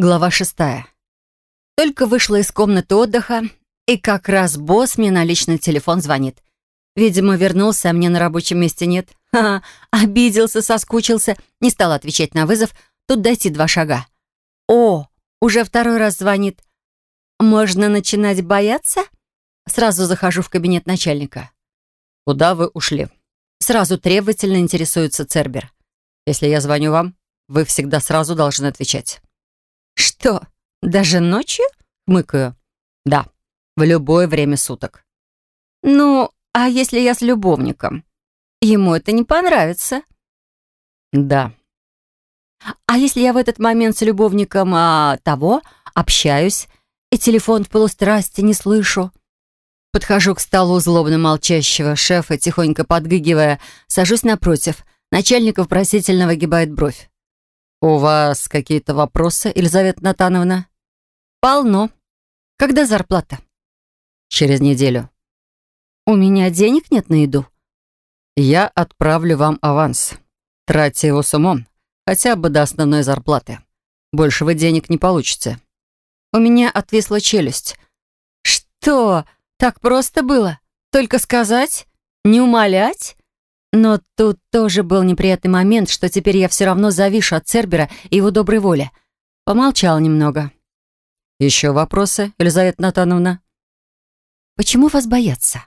Глава шестая. Только вышла из комнаты отдыха, и как раз босс мне на личный телефон звонит. Видимо, вернулся, а мне на рабочем месте нет. Ха-ха, обиделся, соскучился, не стал отвечать на вызов. Тут дойти два шага. О, уже второй раз звонит. Можно начинать бояться? Сразу захожу в кабинет начальника. Куда вы ушли? Сразу требовательно интересуется Цербер. Если я звоню вам, вы всегда сразу должны отвечать. «Что, даже ночью?» — мыкаю. «Да, в любое время суток». «Ну, а если я с любовником? Ему это не понравится». «Да». «А если я в этот момент с любовником а, того общаюсь и телефон в полустрасти не слышу?» Подхожу к столу злобно молчащего шефа, тихонько подгыгивая, сажусь напротив. Начальник вопросительно выгибает бровь. «У вас какие-то вопросы, Елизавета Натановна?» «Полно. Когда зарплата?» «Через неделю». «У меня денег нет на еду?» «Я отправлю вам аванс. Тратьте его с умом, хотя бы до основной зарплаты. Больше вы денег не получите». У меня отвисла челюсть. «Что? Так просто было? Только сказать? Не умолять?» Но тут тоже был неприятный момент, что теперь я все равно завишу от Цербера и его доброй воли. Помолчал немного. «Еще вопросы, Елизавета Натановна?» «Почему вас боятся?»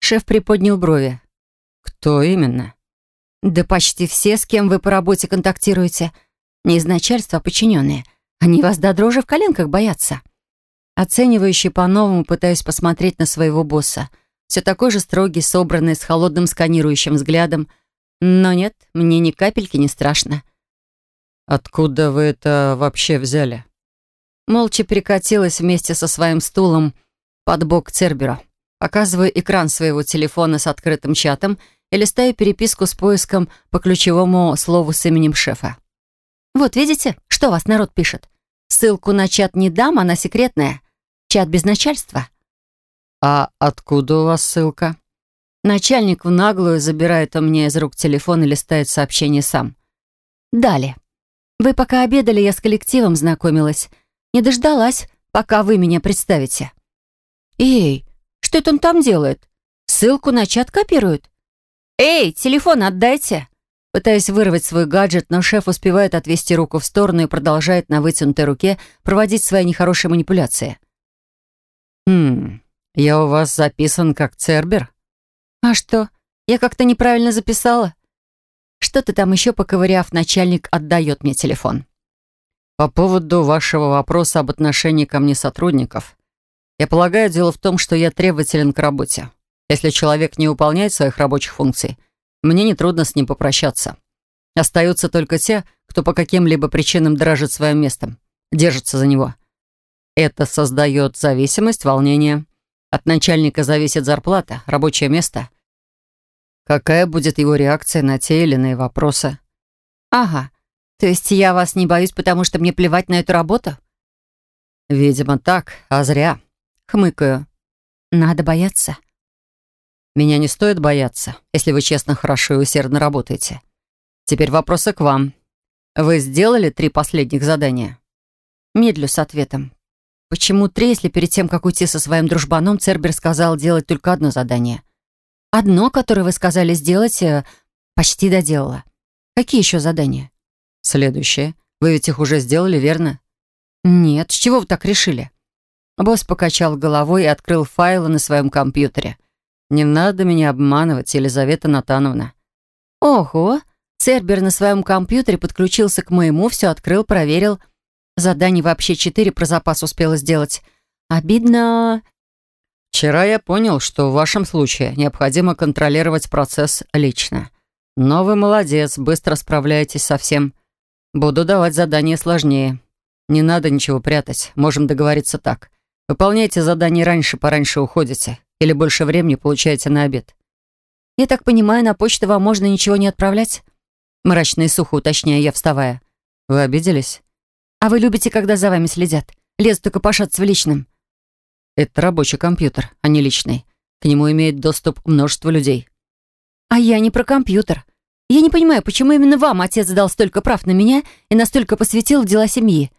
Шеф приподнял брови. «Кто именно?» «Да почти все, с кем вы по работе контактируете. Не из начальства, а подчиненные. Они вас до дрожи в коленках боятся». Оценивающий по-новому пытаюсь посмотреть на своего босса — все такой же строгий, собранный, с холодным сканирующим взглядом. Но нет, мне ни капельки не страшно. «Откуда вы это вообще взяли?» Молча перекатилась вместе со своим стулом под бок Цербера. Показываю экран своего телефона с открытым чатом и листаю переписку с поиском по ключевому слову с именем шефа. «Вот видите, что вас народ пишет? Ссылку на чат не дам, она секретная. Чат без начальства». «А откуда у вас ссылка?» Начальник в наглую забирает у меня из рук телефон и листает сообщение сам. «Далее. Вы пока обедали, я с коллективом знакомилась. Не дождалась, пока вы меня представите». «Эй, что это он там делает? Ссылку на чат копирует?» «Эй, телефон отдайте!» Пытаюсь вырвать свой гаджет, но шеф успевает отвести руку в сторону и продолжает на вытянутой руке проводить свои нехорошие манипуляции. «Хм, «Я у вас записан как Цербер?» «А что, я как-то неправильно записала?» Что-то там еще поковыряв, начальник отдает мне телефон. «По поводу вашего вопроса об отношении ко мне сотрудников. Я полагаю, дело в том, что я требователен к работе. Если человек не выполняет своих рабочих функций, мне нетрудно с ним попрощаться. Остаются только те, кто по каким-либо причинам дрожит своим местом, держится за него. Это создает зависимость, волнение. От начальника зависит зарплата, рабочее место. Какая будет его реакция на те или иные вопросы? Ага. То есть я вас не боюсь, потому что мне плевать на эту работу? Видимо, так, а зря. Хмыкаю. Надо бояться. Меня не стоит бояться, если вы честно, хорошо и усердно работаете. Теперь вопросы к вам. Вы сделали три последних задания? Медлю с ответом. Почему три, если перед тем, как уйти со своим дружбаном, Цербер сказал делать только одно задание? Одно, которое вы сказали сделать, э, почти доделала. Какие еще задания? Следующее. Вы ведь их уже сделали, верно? Нет, с чего вы так решили? Босс покачал головой и открыл файлы на своем компьютере. «Не надо меня обманывать, Елизавета Натановна». «Ого!» Цербер на своем компьютере подключился к моему, все открыл, проверил — Заданий вообще четыре про запас успела сделать. Обидно... Вчера я понял, что в вашем случае необходимо контролировать процесс лично. Но вы молодец, быстро справляетесь со всем. Буду давать задания сложнее. Не надо ничего прятать, можем договориться так. Выполняйте задание раньше, пораньше уходите. Или больше времени получаете на обед. Я так понимаю, на почту вам можно ничего не отправлять? Мрачно и сухо уточняю я, вставая. Вы обиделись? А вы любите, когда за вами следят? Лезут только пошаться в личном. Это рабочий компьютер, а не личный. К нему имеет доступ множество людей. А я не про компьютер. Я не понимаю, почему именно вам отец дал столько прав на меня и настолько посвятил в дела семьи.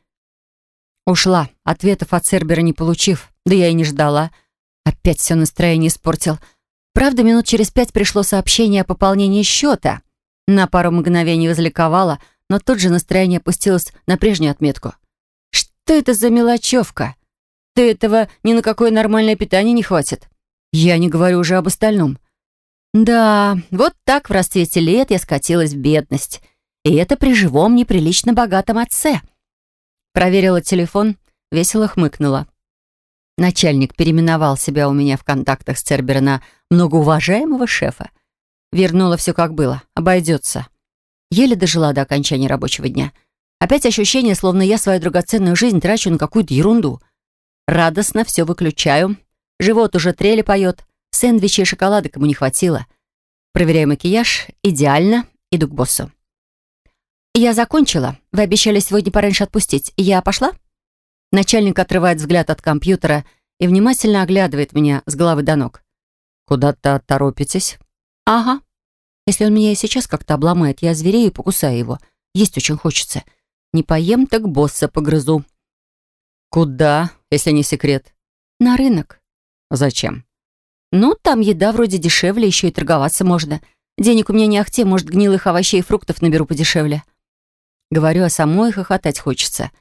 Ушла, ответов от Цербера не получив, да я и не ждала. Опять все настроение испортил. Правда, минут через пять пришло сообщение о пополнении счета. На пару мгновений возликовала, но тут же настроение опустилось на прежнюю отметку. Что это за мелочевка? Да этого ни на какое нормальное питание не хватит. Я не говорю уже об остальном. Да, вот так в расцвете лет я скатилась в бедность. И это при живом неприлично богатом отце. Проверила телефон, весело хмыкнула. Начальник переименовал себя у меня в контактах с Цербера на многоуважаемого шефа. Вернула все как было, обойдется. Еле дожила до окончания рабочего дня. Опять ощущение, словно я свою драгоценную жизнь трачу на какую-то ерунду. Радостно все выключаю. Живот уже трели поет. Сэндвичи и шоколадок ему не хватило. Проверяю макияж. Идеально. Иду к боссу. «Я закончила. Вы обещали сегодня пораньше отпустить. Я пошла?» Начальник отрывает взгляд от компьютера и внимательно оглядывает меня с головы до ног. «Куда-то торопитесь?» «Ага. Если он меня и сейчас как-то обломает, я зверею и покусаю его. Есть очень хочется. Не поем, так босса погрызу». «Куда, если не секрет?» «На рынок». «Зачем?» «Ну, там еда вроде дешевле, еще и торговаться можно. Денег у меня не ахте, может, гнилых овощей и фруктов наберу подешевле». Говорю, а самой хохотать хочется.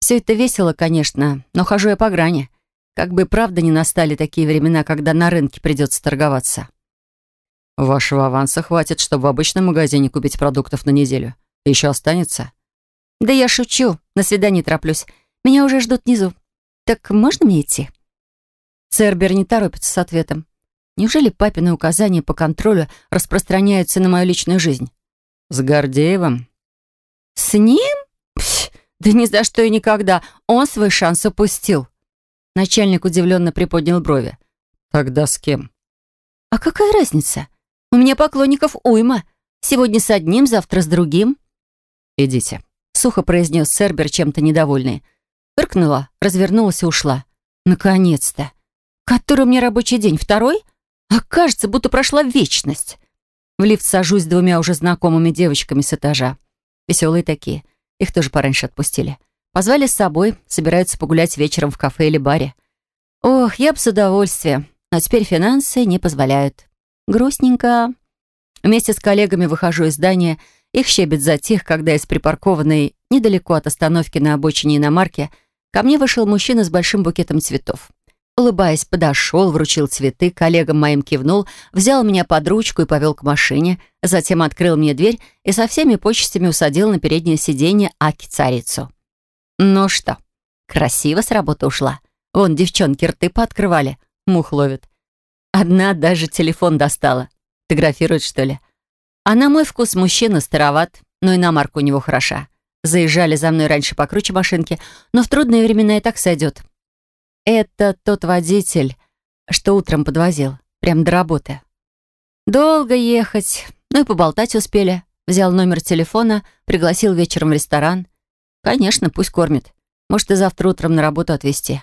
Все это весело, конечно, но хожу я по грани. Как бы правда не настали такие времена, когда на рынке придется торговаться. Вашего аванса хватит, чтобы в обычном магазине купить продуктов на неделю. Еще останется? Да я шучу. На свидание тороплюсь. Меня уже ждут внизу. Так можно мне идти? Цербер не торопится с ответом. Неужели папины указания по контролю распространяются на мою личную жизнь? С Гордеевым? «С ним? Пш, да ни за что и никогда. Он свой шанс упустил». Начальник удивленно приподнял брови. «Тогда с кем?» «А какая разница? У меня поклонников уйма. Сегодня с одним, завтра с другим». «Идите», — сухо произнес Сербер, чем-то недовольный. Фыркнула, развернулась и ушла. «Наконец-то! Который у меня рабочий день? Второй? А кажется, будто прошла вечность». В лифт сажусь с двумя уже знакомыми девочками с этажа. Веселые такие. Их тоже пораньше отпустили. Позвали с собой, собираются погулять вечером в кафе или баре. Ох, я бы с удовольствием. Но теперь финансы не позволяют. Грустненько. Вместе с коллегами выхожу из здания. Их щебет затих, когда из припаркованной недалеко от остановки на обочине иномарки ко мне вышел мужчина с большим букетом цветов. Улыбаясь, подошел, вручил цветы, коллегам моим кивнул, взял меня под ручку и повел к машине, затем открыл мне дверь и со всеми почестями усадил на переднее сиденье Аки-царицу. Ну что, красиво с работы ушла. Вон девчонки рты пооткрывали, мух ловят. Одна даже телефон достала. Фотографирует, что ли? А на мой вкус мужчина староват, но и на марку у него хороша. Заезжали за мной раньше покруче машинки, но в трудные времена и так сойдет. Это тот водитель, что утром подвозил, прямо до работы. Долго ехать, ну и поболтать успели. Взял номер телефона, пригласил вечером в ресторан. Конечно, пусть кормит. Может, и завтра утром на работу отвезти.